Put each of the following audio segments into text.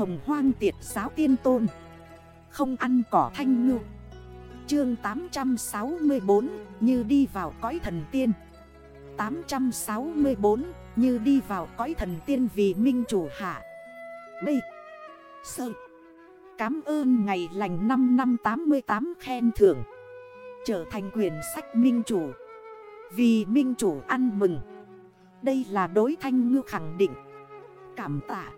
Hồng hoang tiệt giáo tiên tôn. Không ăn cỏ thanh ngư. Chương 864 như đi vào cõi thần tiên. 864 như đi vào cõi thần tiên vì minh chủ hạ. B. Sơ Cám ơn ngày lành 5 năm 88 khen thưởng. Trở thành quyền sách minh chủ. Vì minh chủ ăn mừng. Đây là đối thanh ngư khẳng định. Cảm tạ.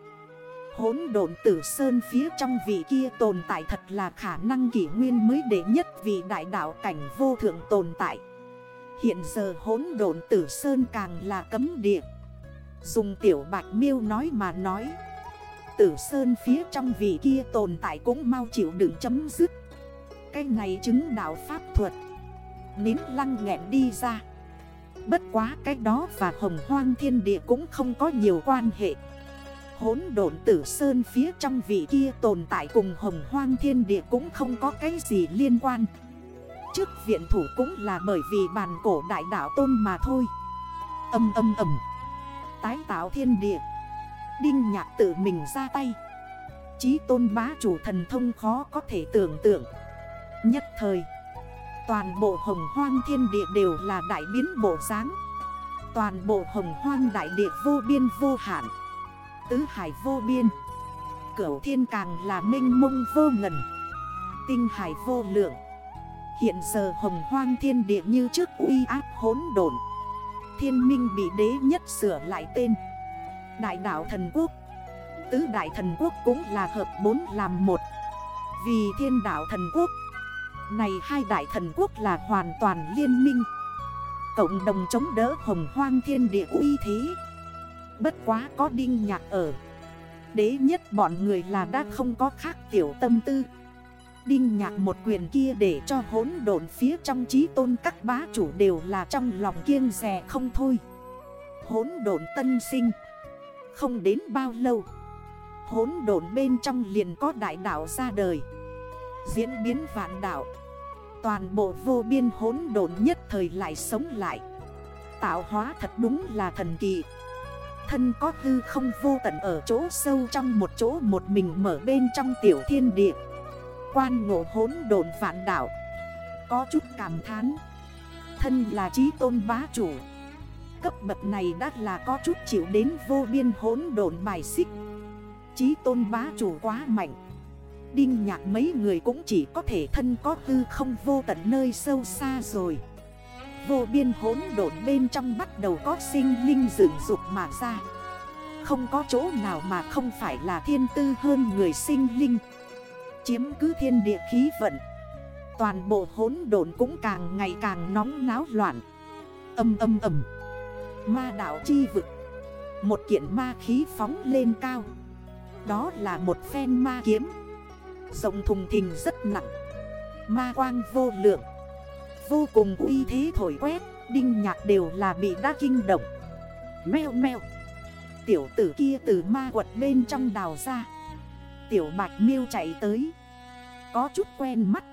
Hốn độn tử sơn phía trong vị kia tồn tại thật là khả năng kỷ nguyên mới đệ nhất vì đại đạo cảnh vô thượng tồn tại. Hiện giờ hốn độn tử sơn càng là cấm địa. Dùng tiểu bạch miêu nói mà nói, Tử sơn phía trong vị kia tồn tại cũng mau chịu đựng chấm dứt. Cái này chứng đạo pháp thuật, Nín lăng nghẹn đi ra. Bất quá cái đó và hồng hoang thiên địa cũng không có nhiều quan hệ. Hốn độn tử sơn phía trong vị kia tồn tại cùng hồng hoang thiên địa cũng không có cái gì liên quan. Trước viện thủ cũng là bởi vì bàn cổ đại đảo tôn mà thôi. Âm âm âm. Tái tạo thiên địa. Đinh nhạc tự mình ra tay. Chí tôn bá chủ thần thông khó có thể tưởng tượng. Nhất thời, Toàn bộ hồng hoang thiên địa đều là đại biến bộ dáng. Toàn bộ hồng hoang đại địa vô biên vô hạn. Tứ hải vô biên. Cửu thiên càng là minh mông vô ngần. Tinh hải vô lượng. Hiện giờ hồng hoang thiên địa như trước uy áp hốn đồn Thiên minh bị đế nhất sửa lại tên. Đại đạo thần quốc. Tứ đại thần quốc cũng là hợp bốn làm một. Vì thiên đạo thần quốc, Này hai đại thần quốc là hoàn toàn liên minh. Cộng đồng chống đỡ hồng hoang thiên địa uy thế. Bất quá có đinh nhạc ở. Đế nhất bọn người là đã không có khác tiểu tâm tư. Đinh nhạc một quyền kia để cho hốn độn phía trong trí tôn các bá chủ đều là trong lòng kiêng rè không thôi. Hốn độn tân sinh. Không đến bao lâu Hốn độn bên trong liền có đại đảo ra đời. Diễn biến vạn đảo Toàn bộ vô biên hốn độn nhất thời lại sống lại. Tạo hóa thật đúng là thần kỳ. Thân có hư không vô tận ở chỗ sâu trong một chỗ một mình mở bên trong tiểu thiên địa. Quan ngộ hốn đồn phản đảo Có chút cảm thán. Thân là trí tôn bá chủ. Cấp bậc này đã là có chút chịu đến vô biên hốn đồn bài xích. Trí tôn bá chủ quá mạnh. Đinh nhạc mấy người cũng chỉ có thể thân có hư không vô tận nơi sâu xa rồi. Vô biên hốn độn bên trong bắt đầu có sinh linh dựng dục mà ra. Không có chỗ nào mà không phải là thiên tư hơn người sinh linh. Chiếm cứ thiên địa khí vận. Toàn bộ hốn độn cũng càng ngày càng nóng náo loạn. Âm âm âm. Ma đảo chi vực. Một kiện ma khí phóng lên cao. Đó là một phen ma kiếm. Rộng thùng thình rất nặng. Ma quang vô lượng. Vô cùng uy thế thổi quét, Đinh nhạc đều là bị đã kinh động. Mèo mèo. Tiểu tử kia từ ma quật bên trong đào ra. Tiểu bạch miêu chạy tới. Có chút quen mắt.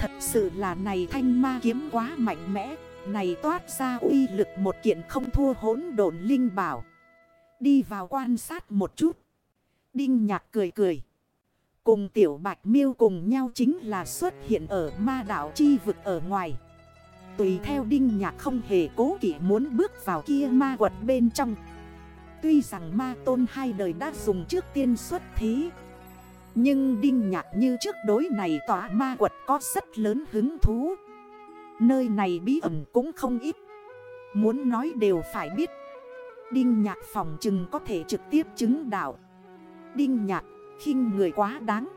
Thật sự là này thanh ma kiếm quá mạnh mẽ. Này toát ra uy lực một kiện không thua hốn đồn linh bảo. Đi vào quan sát một chút. Đinh nhạc cười cười. Cùng tiểu bạch miêu cùng nhau chính là xuất hiện ở ma đảo chi vực ở ngoài. Tùy theo đinh nhạc không hề cố kỷ muốn bước vào kia ma quật bên trong. Tuy rằng ma tôn hai đời đã dùng trước tiên xuất thí, Nhưng đinh nhạc như trước đối này tỏa ma quật có rất lớn hứng thú. Nơi này bí ẩn cũng không ít. Muốn nói đều phải biết, Đinh nhạc phòng chừng có thể trực tiếp chứng đạo. Đinh nhạc khinh người quá đáng.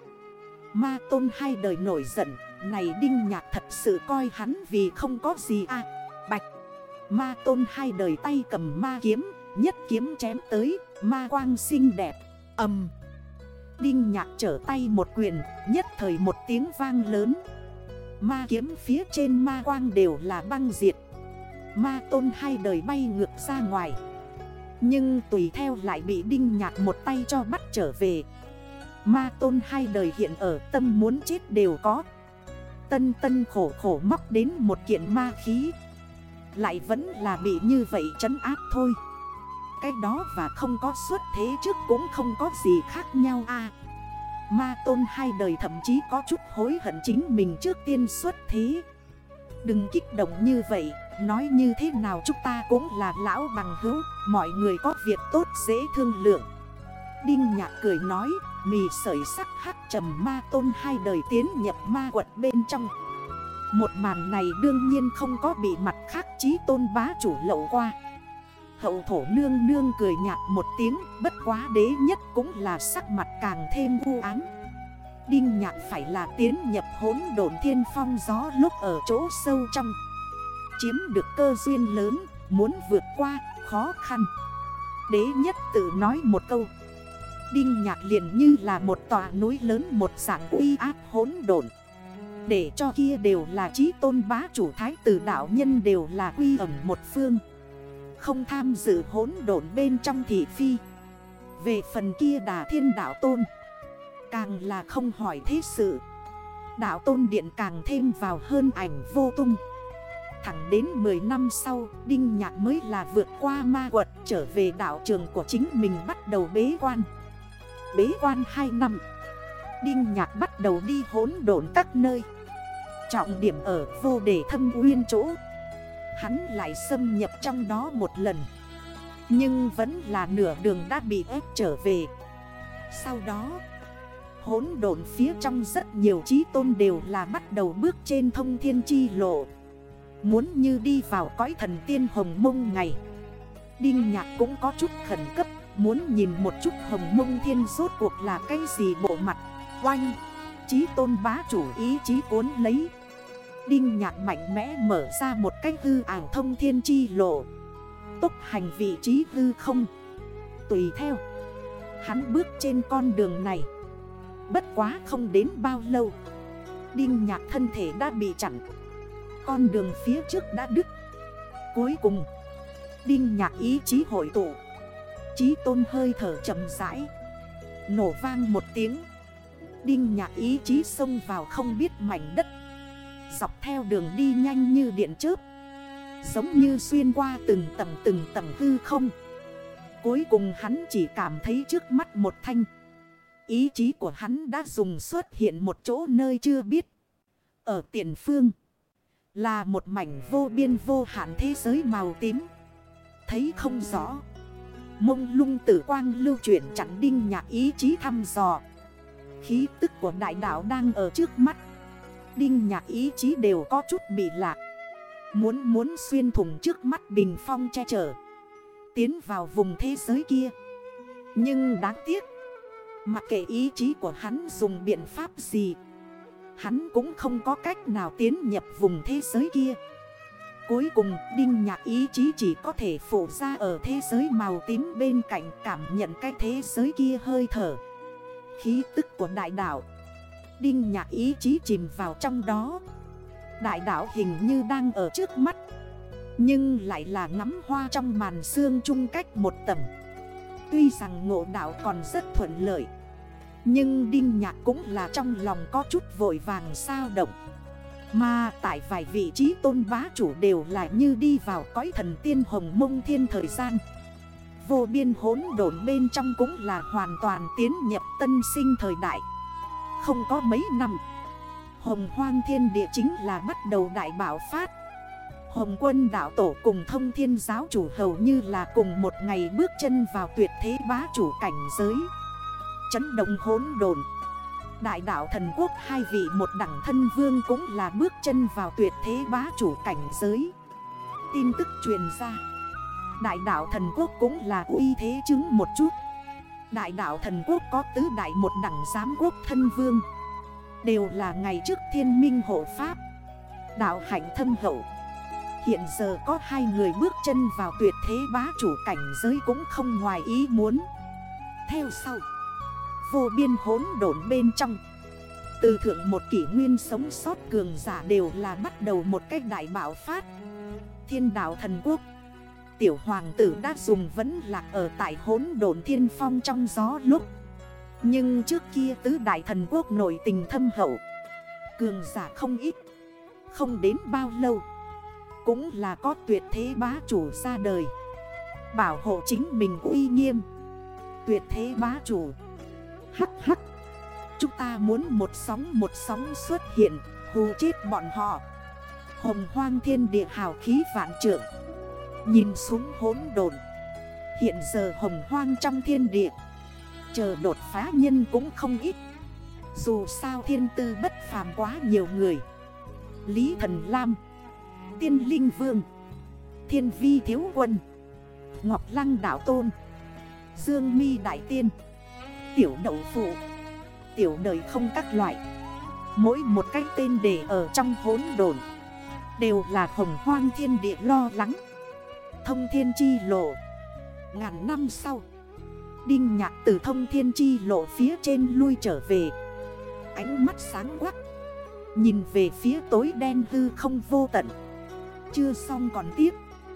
Ma tôn hai đời nổi giận, Này đinh nhạc thật sự coi hắn vì không có gì à. Bạch, Ma tôn hai đời tay cầm ma kiếm, Nhất kiếm chém tới, Ma quang xinh đẹp Âm Đinh nhạc trở tay một quyền, Nhất thời một tiếng vang lớn. Ma kiếm phía trên ma quang đều là băng diệt. Ma tôn hai đời bay ngược ra ngoài. Nhưng tùy theo lại bị đinh nhạc một tay cho bắt trở về Ma tôn hai đời hiện ở, tâm muốn chết đều có. Tân tân khổ khổ móc đến một kiện ma khí. Lại vẫn là bị như vậy trấn áp thôi. Cái đó và không có xuất thế trước cũng không có gì khác nhau a. Ma tôn hai đời thậm chí có chút hối hận chính mình trước tiên xuất thế. Đừng kích động như vậy, Nói như thế nào chúng ta cũng là lão bằng hữu, Mọi người có việc tốt dễ thương lượng. Đinh nhạc cười nói Mì sợi sắc hắc trầm ma tôn hai đời tiến nhập ma quật bên trong. Một màn này đương nhiên không có bị mặt khác chí tôn bá chủ lậu qua. Hậu thổ nương nương cười nhạt một tiếng, Bất quá đế nhất cũng là sắc mặt càng thêm u ám. Đinh nhạc phải là tiến nhập hốn đồn thiên phong gió lúc ở chỗ sâu trong. Chiếm được cơ duyên lớn, Muốn vượt qua, khó khăn. Đế nhất tự nói một câu. Đinh nhạc liền như là một tòa núi lớn một dạng uy áp hốn đồn Để cho kia đều là trí tôn bá chủ thái tử đạo nhân đều là quy ẩm một phương. Không tham dự hốn đồn bên trong thị phi. Về phần kia đà thiên đạo tôn, Càng là không hỏi thế sự. Đạo tôn điện càng thêm vào hơn ảnh vô tung. Thẳng đến 10 năm sau, Đinh Nhạc mới là vượt qua ma quật Trở về đạo trường của chính mình bắt đầu bế quan. Bế quan 2 năm. Đinh Nhạc bắt đầu đi hốn độn các nơi. Trọng điểm ở vô đề thâm uyên chỗ. Hắn lại xâm nhập trong đó một lần. Nhưng vẫn là nửa đường đã bị ép trở về. Sau đó Hốn độn phía trong rất nhiều trí tôn đều là bắt đầu bước trên thông thiên chi lộ. Muốn như đi vào cõi thần tiên hồng mông ngày. Đinh nhạc cũng có chút khẩn cấp. Muốn nhìn một chút hồng mông thiên rốt cuộc là cái gì bộ mặt. Oanh, Chí tôn bá chủ ý chí cuốn lấy. Đinh nhạc mạnh mẽ mở ra một cái hư ảo thông thiên chi lộ. Tốc hành vị trí hư không. Tùy theo, Hắn bước trên con đường này. Bất quá không đến bao lâu, Đinh nhạc thân thể đã bị chặn. Con đường phía trước đã đứt. Cuối cùng, Đinh nhạc ý chí hội tụ. Chí tôn hơi thở chậm rãi Nổ vang một tiếng Đinh nhạc ý chí xông vào không biết mảnh đất Dọc theo đường đi nhanh như điện chớp Giống như xuyên qua từng tầng từng tầng hư không Cuối cùng hắn chỉ cảm thấy trước mắt một thanh Ý chí của hắn đã dùng xuất hiện một chỗ nơi chưa biết. Ở tiền phương. Là một mảnh vô biên vô hạn thế giới màu tím. Thấy không rõ. Mông lung tử quang lưu chuyển chặn đinh nhạc ý chí thăm dò. Khí tức của đại đảo đang ở trước mắt. Đinh nhạc ý chí đều có chút bị lạc. Muốn muốn xuyên thủng trước mắt bình phong che chở. Tiến vào vùng thế giới kia. Nhưng đáng tiếc. Mặc kệ ý chí của hắn dùng biện pháp gì, Hắn cũng không có cách nào tiến nhập vùng thế giới kia Cuối cùng, Đinh Nhạc ý chí chỉ có thể phủ ra ở thế giới màu tím bên cạnh cảm nhận cái thế giới kia hơi thở. Khí tức của đại đảo Đinh Nhạc ý chí chìm vào trong đó. Đại đảo hình như đang ở trước mắt. Nhưng lại là ngắm hoa trong màn xương chung cách một tầng. Tuy rằng ngộ đảo còn rất thuận lợi, nhưng Đinh Nhạc cũng là trong lòng có chút vội vàng sao động. Mà tại vài vị trí tôn bá chủ đều là như đi vào cõi thần tiên hồng mông thiên thời gian. Vô biên hốn đồn bên trong cũng là hoàn toàn tiến nhập tân sinh thời đại. Không có mấy năm, Hồng hoang thiên địa chính là bắt đầu đại bảo phát. Hồng quân đạo tổ cùng thông thiên giáo chủ hầu như là cùng một ngày bước chân vào tuyệt thế bá chủ cảnh giới. Chấn động hốn đồn Đại đạo thần quốc hai vị một đẳng thân vương cũng là bước chân vào tuyệt thế bá chủ cảnh giới. Tin tức truyền ra. Đại đạo thần quốc cũng là uy thế chứng một chút. Đại đạo thần quốc có tứ đại một đẳng giám quốc thân vương. Đều là ngày trước thiên minh hộ pháp. Đạo hạnh thâm hậu. Hiện giờ có hai người bước chân vào tuyệt thế bá chủ cảnh giới cũng không ngoài ý muốn. Theo sau vô biên hốn đổn bên trong. Từ thượng một kỷ nguyên sống sót cường giả đều là bắt đầu một cách đại bạo phát. Thiên đạo thần quốc, Tiểu hoàng tử đã dùng vẫn lạc ở tại hốn đồn thiên phong trong gió lúc. Nhưng trước kia tứ đại thần quốc nổi tình thâm hậu, Cường giả không ít, Không đến bao lâu, Cũng là có tuyệt thế bá chủ ra đời, Bảo hộ chính mình uy nghiêm. Tuyệt thế bá chủ Hắc hắc. Chúng ta muốn một sóng một sóng xuất hiện, Hù chết bọn họ. Hồng hoang thiên địa hào khí vạn trượng. Nhìn xuống hốn đồn Hiện giờ hồng hoang trong thiên địa. Chờ đột phá nhân cũng không ít. Dù sao thiên tư bất phàm quá nhiều người. Lý Thần Lam. Tiên Linh Vương. Thiên Vi Thiếu Quân. Ngọc Lăng Đạo Tôn. Dương Mi Đại Tiên. Tiểu Đậu Phụ. Tiểu đời không các loại. Mỗi một cái tên để ở trong hốn đồn Đều là hồng hoang thiên địa lo lắng. Thông thiên chi lộ. Ngàn năm sau, Đinh nhạc từ thông thiên chi lộ phía trên lui trở về. Ánh mắt sáng quắc, Nhìn về phía tối đen hư không vô tận. Chưa xong còn tiếp.